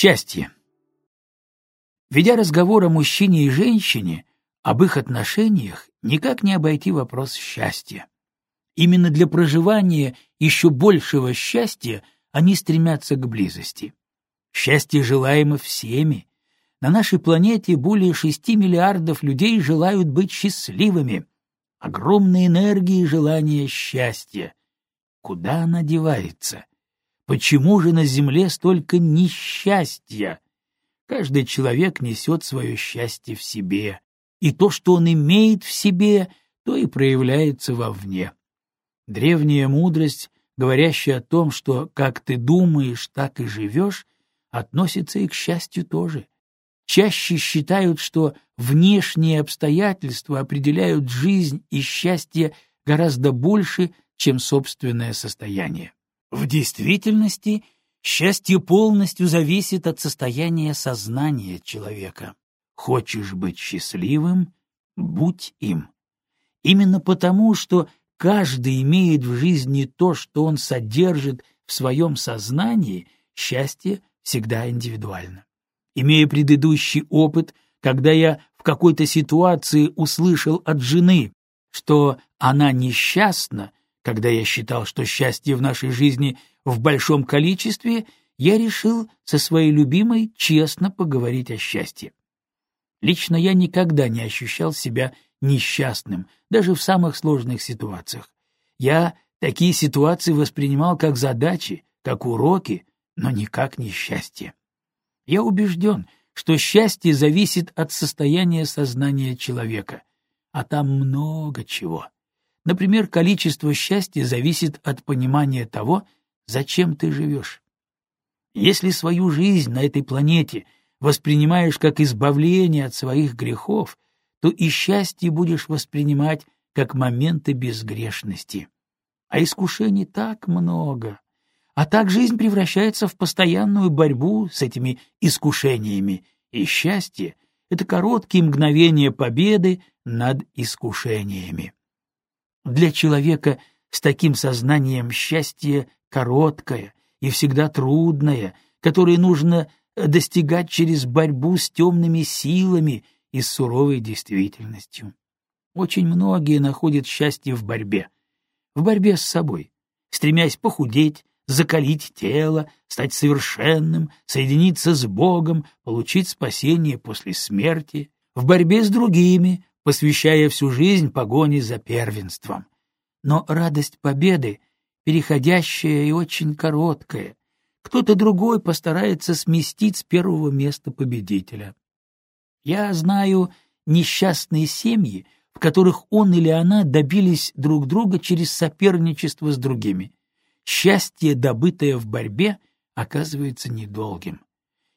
Счастье. Ведя разговор о мужчине и женщине, об их отношениях, никак не обойти вопрос счастья. Именно для проживания еще большего счастья они стремятся к близости. Счастье желаемо всеми. На нашей планете более шести миллиардов людей желают быть счастливыми. Огромная энергия и желание счастья. Куда она девается? Почему же на Земле столько несчастья? Каждый человек несет свое счастье в себе, и то, что он имеет в себе, то и проявляется вовне. Древняя мудрость, говорящая о том, что как ты думаешь, так и живешь, относится и к счастью тоже. Чаще считают, что внешние обстоятельства определяют жизнь и счастье гораздо больше, чем собственное состояние. В действительности счастье полностью зависит от состояния сознания человека. Хочешь быть счастливым — будь им. Именно потому, что каждый имеет в жизни то, что он содержит в своем сознании, счастье всегда индивидуально. Имея предыдущий опыт, когда я в какой-то ситуации услышал от жены, что она несчастна, когда я считал, что счастье в нашей жизни в большом количестве, я решил со своей любимой честно поговорить о счастье. Лично я никогда не ощущал себя несчастным, даже в самых сложных ситуациях. Я такие ситуации воспринимал как задачи, как уроки, но никак не счастье. Я убежден, что счастье зависит от состояния сознания человека, а там много чего. Например, количество счастья зависит от понимания того, зачем ты живешь. Если свою жизнь на этой планете воспринимаешь как избавление от своих грехов, то и счастье будешь воспринимать как моменты безгрешности. А искушений так много. А так жизнь превращается в постоянную борьбу с этими искушениями, и счастье — это короткие мгновения победы над искушениями. Для человека с таким сознанием счастье короткое и всегда трудное, которое нужно достигать через борьбу с темными силами и с суровой действительностью. Очень многие находят счастье в борьбе, в борьбе с собой, стремясь похудеть, закалить тело, стать совершенным, соединиться с Богом, получить спасение после смерти, в борьбе с другими, посвящая всю жизнь погоне за первенством. Но радость победы, переходящая и очень короткая, кто-то другой постарается сместить с первого места победителя. Я знаю несчастные семьи, в которых он или она добились друг друга через соперничество с другими. Счастье, добытое в борьбе, оказывается недолгим.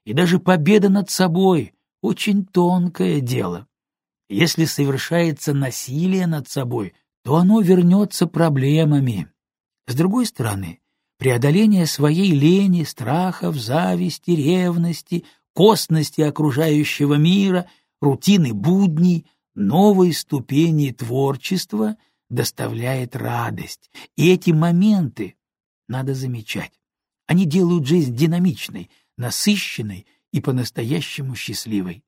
И даже победа над собой — очень тонкое дело. Если совершается насилие над собой, то оно вернется проблемами. С другой стороны, преодоление своей лени, страхов, зависти, ревности, косности окружающего мира, рутины будней, новой ступени творчества доставляет радость. И эти моменты надо замечать. Они делают жизнь динамичной, насыщенной и по-настоящему счастливой.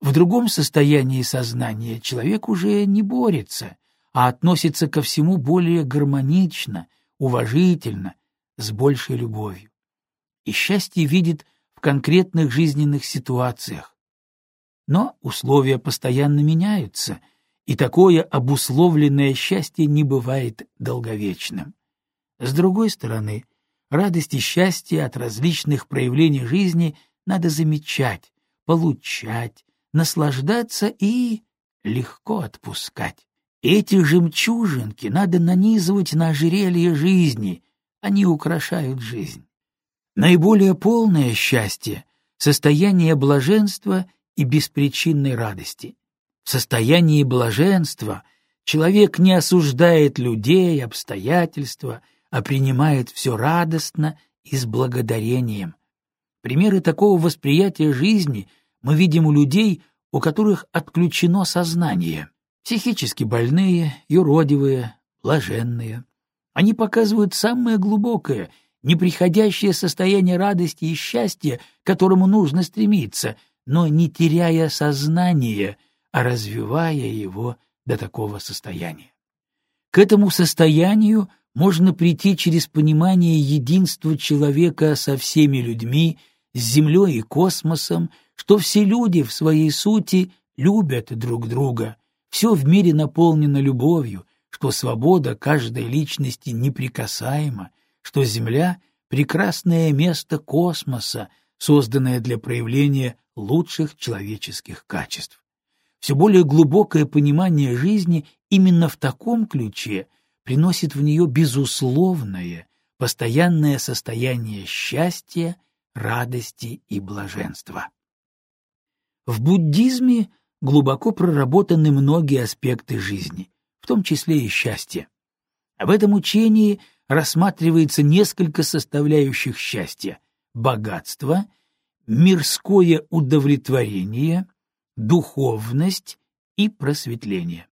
В другом состоянии сознания человек уже не борется, а относится ко всему более гармонично, уважительно, с большей любовью. И счастье видит в конкретных жизненных ситуациях. Но условия постоянно меняются, и такое обусловленное счастье не бывает долговечным. С другой стороны, радость и счастье от различных проявлений жизни надо замечать, получать, наслаждаться и легко отпускать. Эти жемчужинки надо нанизывать на ожерелье жизни, они украшают жизнь. Наиболее полное счастье — состояние блаженства и беспричинной радости. В состоянии блаженства человек не осуждает людей, обстоятельства, а принимает все радостно и с благодарением. Примеры такого восприятия жизни мы видим у людей, у которых отключено сознание. Психически больные, юродивые, блаженные. Они показывают самое глубокое неприходящее состояние радости и счастья, к которому нужно стремиться, но не теряя сознания, а развивая его до такого состояния. К этому состоянию можно прийти через понимание единства человека со всеми людьми, с Землей и космосом, что все люди в своей сути любят друг друга, все в мире наполнено любовью, что свобода каждой личности неприкасаема, что Земля — прекрасное место космоса, созданное для проявления лучших человеческих качеств. Все более глубокое понимание жизни именно в таком ключе приносит в нее безусловное, постоянное состояние счастья, радости и блаженства. В буддизме глубоко проработаны многие аспекты жизни, в том числе и счастье. В этом учении рассматривается несколько составляющих счастья – богатство, мирское удовлетворение, духовность и просветление.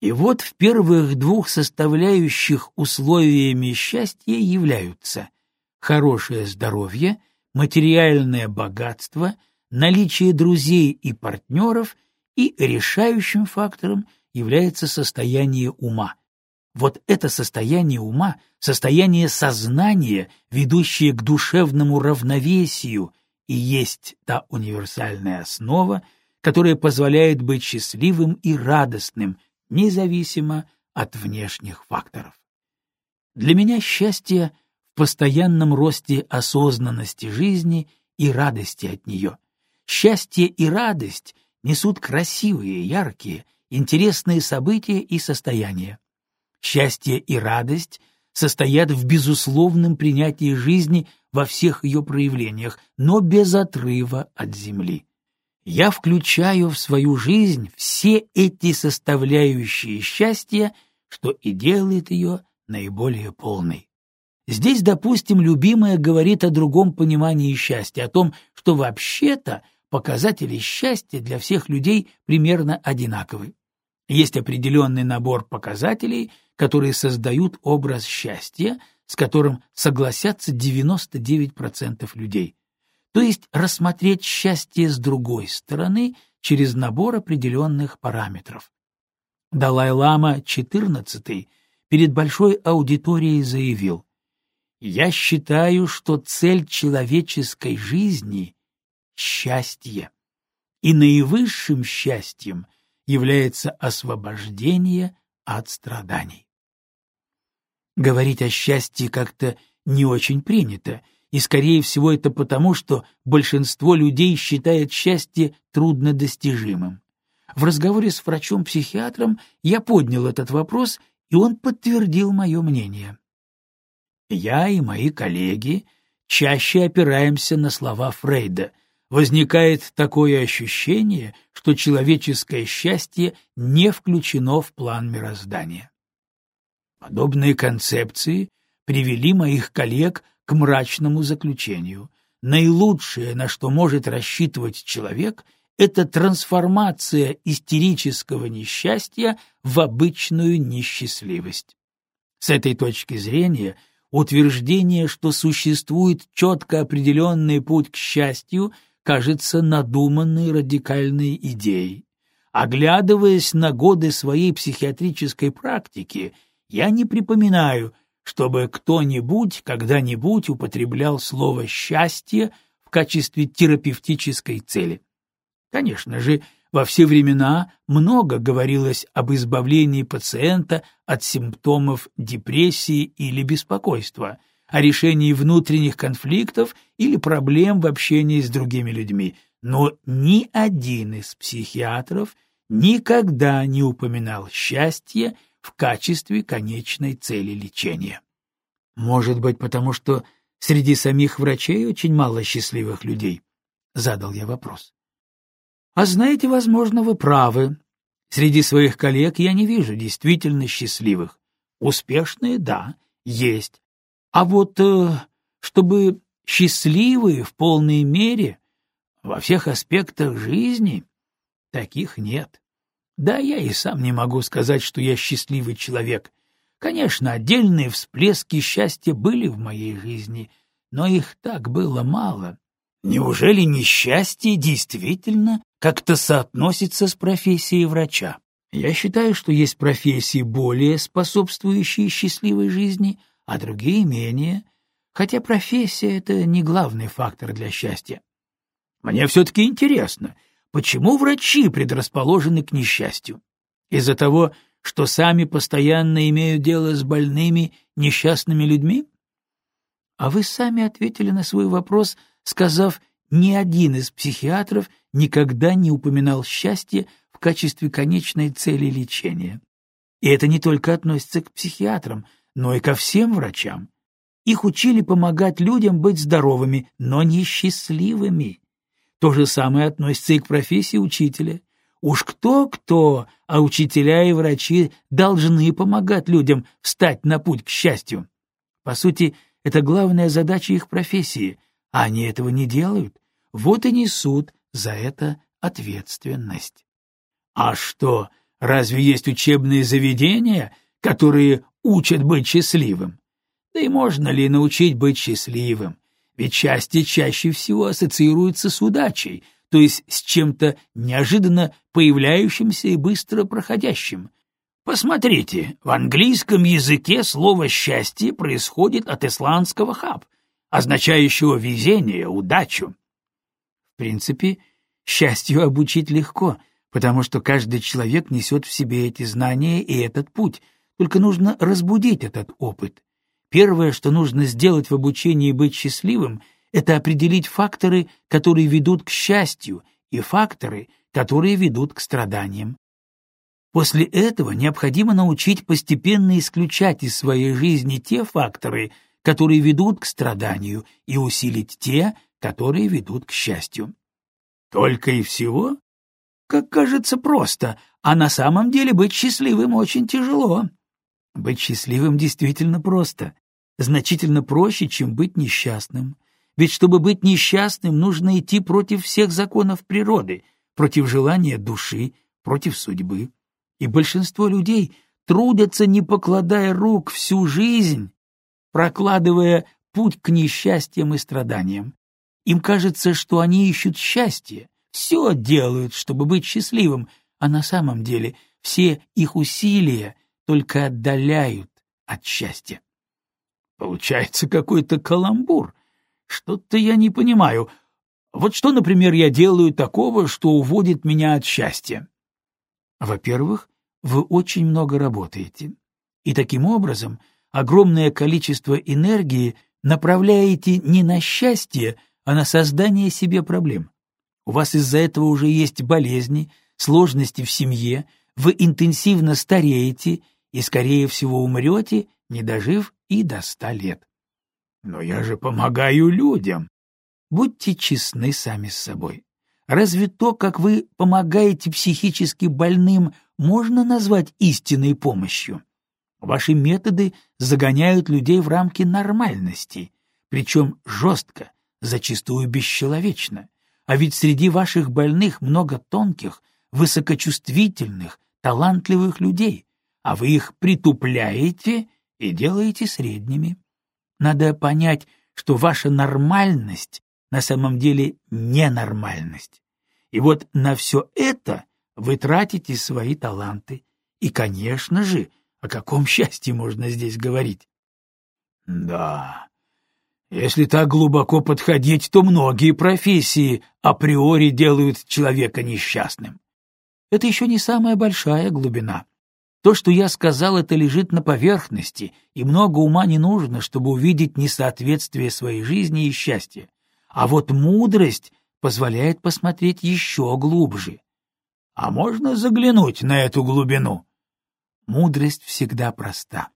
И вот в первых двух составляющих условиями счастья являются хорошее здоровье, материальное богатство, наличие друзей и партнеров, и решающим фактором является состояние ума. Вот это состояние ума, состояние сознания, ведущее к душевному равновесию, и есть та универсальная основа, которая позволяет быть счастливым и радостным, независимо от внешних факторов. Для меня счастье в постоянном росте осознанности жизни и радости от нее. Счастье и радость несут красивые, яркие, интересные события и состояния. Счастье и радость состоят в безусловном принятии жизни во всех ее проявлениях, но без отрыва от земли я включаю в свою жизнь все эти составляющие счастья, что и делает ее наиболее полной. Здесь, допустим, любимая говорит о другом понимании счастья, о том, что вообще-то показатели счастья для всех людей примерно одинаковы. Есть определенный набор показателей, которые создают образ счастья, с которым согласятся 99% людей то есть рассмотреть счастье с другой стороны через набор определенных параметров. Далай-лама XIV перед большой аудиторией заявил, «Я считаю, что цель человеческой жизни — счастье, и наивысшим счастьем является освобождение от страданий». Говорить о счастье как-то не очень принято, и, скорее всего, это потому, что большинство людей считает счастье труднодостижимым. В разговоре с врачом-психиатром я поднял этот вопрос, и он подтвердил мое мнение. Я и мои коллеги чаще опираемся на слова Фрейда. Возникает такое ощущение, что человеческое счастье не включено в план мироздания. Подобные концепции привели моих коллег к мрачному заключению. Наилучшее, на что может рассчитывать человек, это трансформация истерического несчастья в обычную несчастливость. С этой точки зрения утверждение, что существует четко определенный путь к счастью, кажется надуманной радикальной идеей. Оглядываясь на годы своей психиатрической практики, я не припоминаю, чтобы кто-нибудь когда-нибудь употреблял слово «счастье» в качестве терапевтической цели. Конечно же, во все времена много говорилось об избавлении пациента от симптомов депрессии или беспокойства, о решении внутренних конфликтов или проблем в общении с другими людьми, но ни один из психиатров никогда не упоминал счастье в качестве конечной цели лечения. Может быть, потому что среди самих врачей очень мало счастливых людей? Задал я вопрос. А знаете, возможно, вы правы. Среди своих коллег я не вижу действительно счастливых. Успешные, да, есть. А вот э, чтобы счастливые в полной мере во всех аспектах жизни, таких нет. Да, я и сам не могу сказать, что я счастливый человек. Конечно, отдельные всплески счастья были в моей жизни, но их так было мало. Неужели несчастье действительно как-то соотносится с профессией врача? Я считаю, что есть профессии более способствующие счастливой жизни, а другие менее, хотя профессия — это не главный фактор для счастья. Мне все-таки интересно, почему врачи предрасположены к несчастью? Из-за того, что сами постоянно имеют дело с больными, несчастными людьми? А вы сами ответили на свой вопрос, сказав, ни один из психиатров никогда не упоминал счастье в качестве конечной цели лечения. И это не только относится к психиатрам, но и ко всем врачам. Их учили помогать людям быть здоровыми, но не счастливыми. То же самое относится и к профессии учителя. Уж кто-кто, а учителя и врачи должны помогать людям встать на путь к счастью. По сути, это главная задача их профессии, а они этого не делают. Вот и несут за это ответственность. А что, разве есть учебные заведения, которые учат быть счастливым? Да и можно ли научить быть счастливым? Ведь счастье чаще всего ассоциируется с удачей, то есть с чем-то неожиданно появляющимся и быстро проходящим. Посмотрите, в английском языке слово «счастье» происходит от исландского «хаб», означающего везение, удачу. В принципе, счастью обучить легко, потому что каждый человек несет в себе эти знания и этот путь, только нужно разбудить этот опыт. Первое, что нужно сделать в обучении быть счастливым, это определить факторы, которые ведут к счастью, и факторы, которые ведут к страданиям. После этого необходимо научить постепенно исключать из своей жизни те факторы, которые ведут к страданию, и усилить те, которые ведут к счастью. Только и всего? Как кажется просто, а на самом деле быть счастливым очень тяжело. Быть счастливым действительно просто, значительно проще, чем быть несчастным. Ведь чтобы быть несчастным, нужно идти против всех законов природы, против желания души, против судьбы. И большинство людей трудятся, не покладая рук, всю жизнь, прокладывая путь к несчастьям и страданиям. Им кажется, что они ищут счастье, все делают, чтобы быть счастливым, а на самом деле все их усилия только отдаляют от счастья. Получается какой-то каламбур. Что-то я не понимаю. Вот что, например, я делаю такого, что уводит меня от счастья? Во-первых, вы очень много работаете. И таким образом огромное количество энергии направляете не на счастье, а на создание себе проблем. У вас из-за этого уже есть болезни, сложности в семье, вы интенсивно стареете и, скорее всего, умрете, не дожив и до ста лет. Но я же помогаю людям. Будьте честны сами с собой. Разве то, как вы помогаете психически больным, можно назвать истинной помощью? Ваши методы загоняют людей в рамки нормальности, причем жестко, зачастую бесчеловечно. А ведь среди ваших больных много тонких, высокочувствительных, талантливых людей, а вы их притупляете и делаете средними. Надо понять, что ваша нормальность на самом деле ненормальность. И вот на все это вы тратите свои таланты. И, конечно же, о каком счастье можно здесь говорить? Да, если так глубоко подходить, то многие профессии априори делают человека несчастным. Это еще не самая большая глубина. То, что я сказал, это лежит на поверхности, и много ума не нужно, чтобы увидеть несоответствие своей жизни и счастья. А вот мудрость позволяет посмотреть еще глубже. А можно заглянуть на эту глубину? Мудрость всегда проста.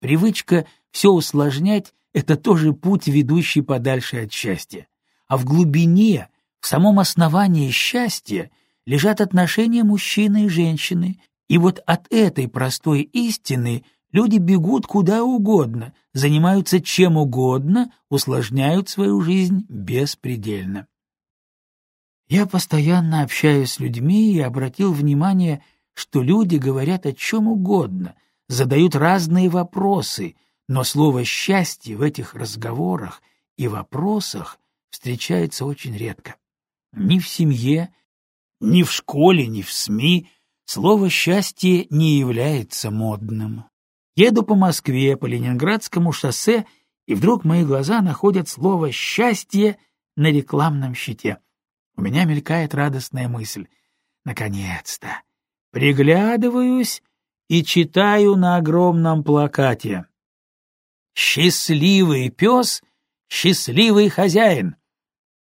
Привычка все усложнять — это тоже путь, ведущий подальше от счастья. А в глубине, в самом основании счастья, лежат отношения мужчины и женщины, и вот от этой простой истины люди бегут куда угодно, занимаются чем угодно, усложняют свою жизнь беспредельно. Я постоянно общаюсь с людьми и обратил внимание, что люди говорят о чем угодно, задают разные вопросы, но слово «счастье» в этих разговорах и вопросах встречается очень редко. Ни в семье, ни в школе, ни в СМИ слово «счастье» не является модным. Еду по Москве, по Ленинградскому шоссе, и вдруг мои глаза находят слово «счастье» на рекламном щите. У меня мелькает радостная мысль. Наконец-то! Приглядываюсь и читаю на огромном плакате. «Счастливый пес, счастливый хозяин».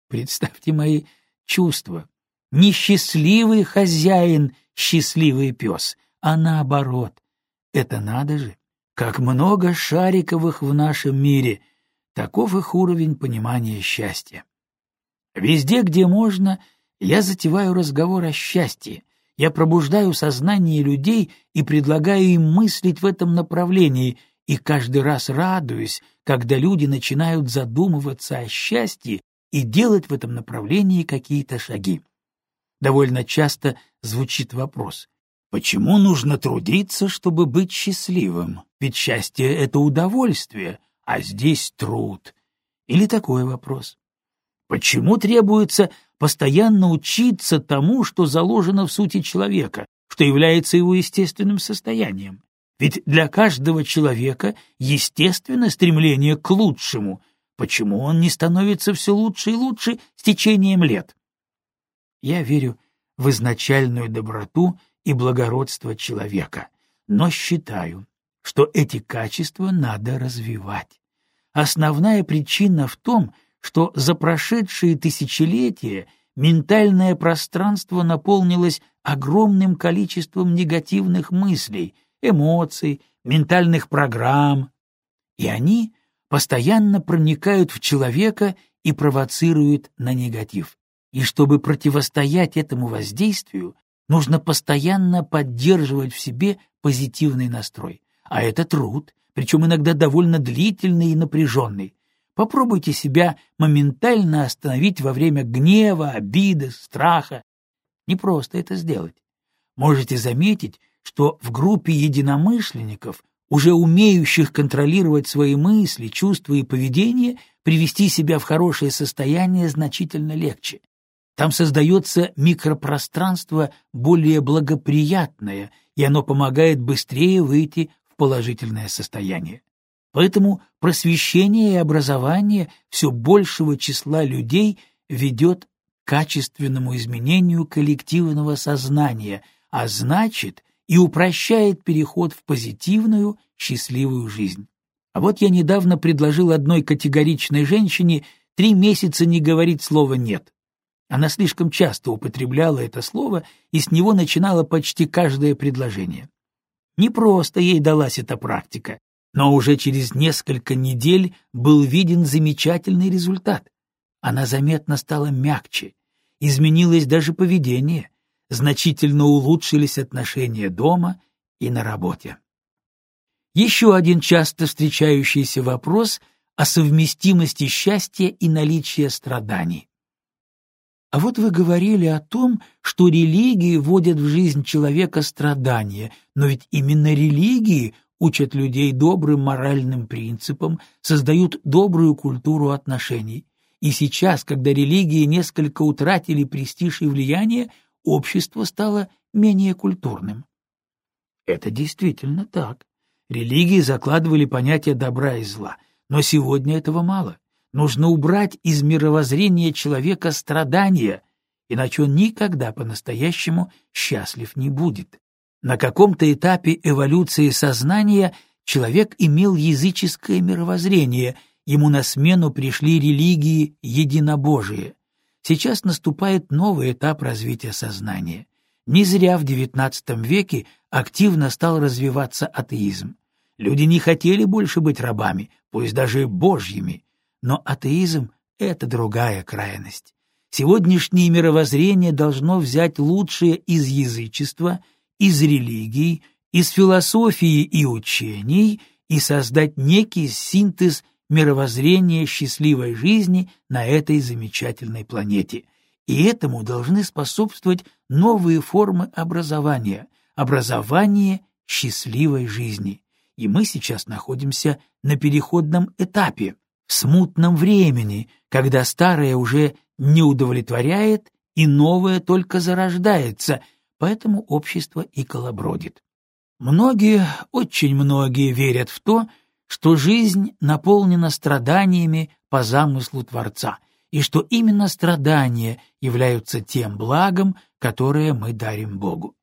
Представьте мои чувства. Не счастливый хозяин, счастливый пес, а наоборот. Это надо же, как много шариковых в нашем мире. Таков их уровень понимания счастья. Везде, где можно, я затеваю разговор о счастье. Я пробуждаю сознание людей и предлагаю им мыслить в этом направлении, и каждый раз радуюсь, когда люди начинают задумываться о счастье и делать в этом направлении какие-то шаги. Довольно часто звучит вопрос, почему нужно трудиться, чтобы быть счастливым? Ведь счастье — это удовольствие, а здесь труд. Или такой вопрос. Почему требуется постоянно учиться тому, что заложено в сути человека, что является его естественным состоянием? Ведь для каждого человека естественно стремление к лучшему. Почему он не становится все лучше и лучше с течением лет? Я верю в изначальную доброту и благородство человека, но считаю, что эти качества надо развивать. Основная причина в том, что за прошедшие тысячелетия ментальное пространство наполнилось огромным количеством негативных мыслей, эмоций, ментальных программ, и они постоянно проникают в человека и провоцируют на негатив. И чтобы противостоять этому воздействию, нужно постоянно поддерживать в себе позитивный настрой. А это труд, причем иногда довольно длительный и напряженный. Попробуйте себя моментально остановить во время гнева, обиды, страха. Не просто это сделать. Можете заметить, что в группе единомышленников, уже умеющих контролировать свои мысли, чувства и поведение, привести себя в хорошее состояние значительно легче. Там создается микропространство более благоприятное, и оно помогает быстрее выйти в положительное состояние. Поэтому просвещение и образование все большего числа людей ведет к качественному изменению коллективного сознания, а значит и упрощает переход в позитивную, счастливую жизнь. А вот я недавно предложил одной категоричной женщине три месяца не говорить слова «нет». Она слишком часто употребляла это слово и с него начинала почти каждое предложение. Не просто ей далась эта практика, но уже через несколько недель был виден замечательный результат. Она заметно стала мягче, изменилось даже поведение, значительно улучшились отношения дома и на работе. Еще один часто встречающийся вопрос о совместимости счастья и наличия страданий. А вот вы говорили о том, что религии вводят в жизнь человека страдания, но ведь именно религии учат людей добрым моральным принципам, создают добрую культуру отношений. И сейчас, когда религии несколько утратили престиж и влияние, общество стало менее культурным. Это действительно так. Религии закладывали понятие добра и зла, но сегодня этого мало. Нужно убрать из мировоззрения человека страдания, иначе он никогда по-настоящему счастлив не будет. На каком-то этапе эволюции сознания человек имел языческое мировоззрение, ему на смену пришли религии единобожие. Сейчас наступает новый этап развития сознания. Не зря в XIX веке активно стал развиваться атеизм. Люди не хотели больше быть рабами, пусть даже божьими. Но атеизм — это другая крайность. Сегодняшнее мировоззрение должно взять лучшее из язычества — из религий, из философии и учений и создать некий синтез мировоззрения счастливой жизни на этой замечательной планете. И этому должны способствовать новые формы образования, образование счастливой жизни. И мы сейчас находимся на переходном этапе, в смутном времени, когда старое уже не удовлетворяет и новое только зарождается, поэтому общество и колобродит. Многие, очень многие верят в то, что жизнь наполнена страданиями по замыслу Творца, и что именно страдания являются тем благом, которое мы дарим Богу.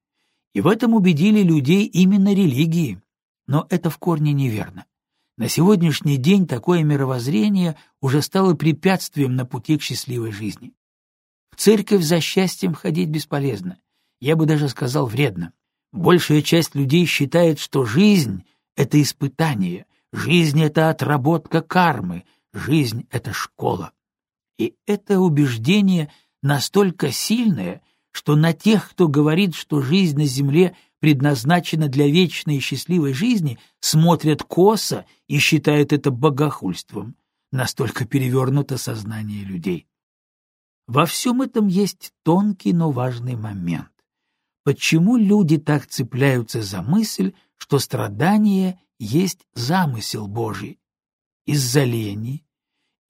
И в этом убедили людей именно религии. Но это в корне неверно. На сегодняшний день такое мировоззрение уже стало препятствием на пути к счастливой жизни. В церковь за счастьем ходить бесполезно. Я бы даже сказал вредно. Большая часть людей считает, что жизнь — это испытание, жизнь — это отработка кармы, жизнь — это школа. И это убеждение настолько сильное, что на тех, кто говорит, что жизнь на земле предназначена для вечной и счастливой жизни, смотрят косо и считают это богохульством. Настолько перевернуто сознание людей. Во всем этом есть тонкий, но важный момент. Почему люди так цепляются за мысль, что страдание есть замысел Божий? Из-за лени,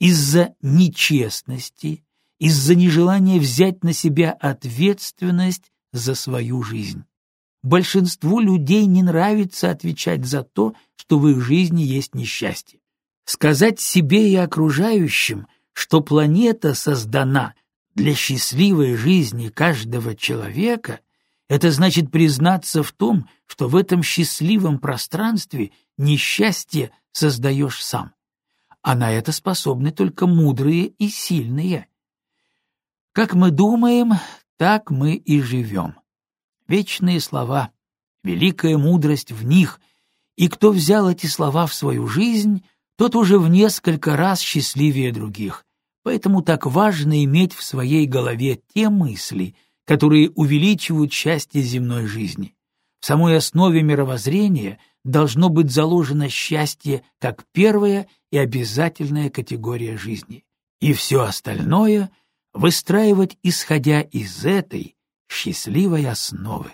из-за нечестности, из-за нежелания взять на себя ответственность за свою жизнь. Большинству людей не нравится отвечать за то, что в их жизни есть несчастье. Сказать себе и окружающим, что планета создана для счастливой жизни каждого человека, это значит признаться в том, что в этом счастливом пространстве несчастье создаешь сам. А на это способны только мудрые и сильные. Как мы думаем, так мы и живем. Вечные слова, великая мудрость в них, и кто взял эти слова в свою жизнь, тот уже в несколько раз счастливее других. Поэтому так важно иметь в своей голове те мысли, которые увеличивают счастье земной жизни. В самой основе мировоззрения должно быть заложено счастье как первая и обязательная категория жизни, и все остальное выстраивать исходя из этой счастливой основы.